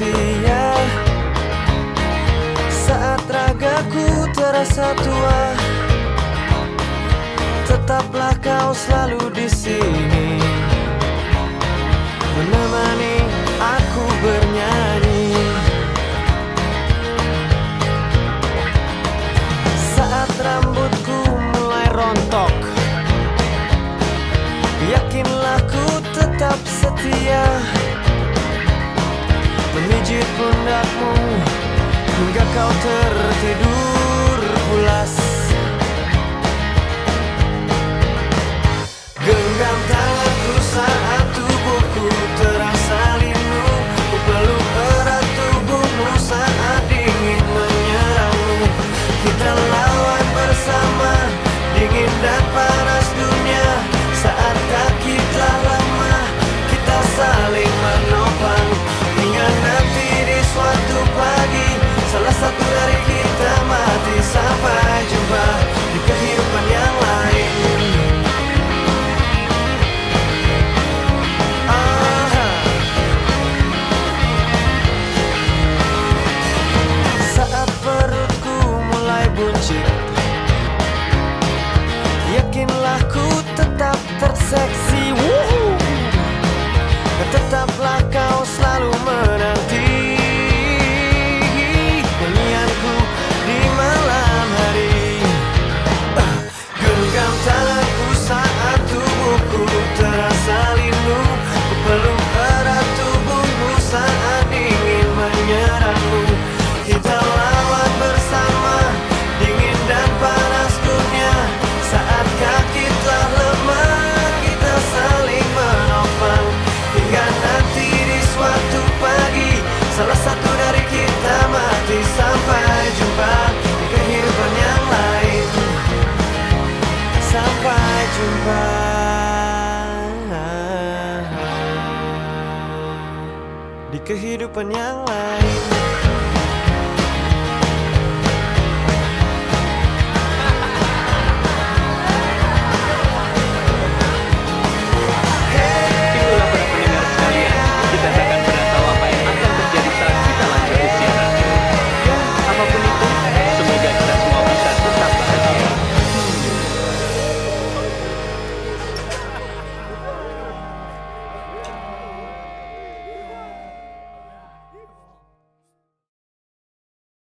usia Saat ragaku terasa tua Tetaplah kau selalu di sini. Menemani aku bernyanyi. Saat rambutku mulai rontok Yakinlah ku tetap setia Memijit pundakmu Hingga kau tertidur pulas mulai buncit Yakinlah ku tetap terseksi Woohoo. Tetaplah kau selalu menanti. Nyanyianku di malam hari. Genggam tanganku saat tubuhku terasa linu Ku peluk erat tubuhmu saat ingin menyerangmu. Kita jumpa. Di kehidupan yang lain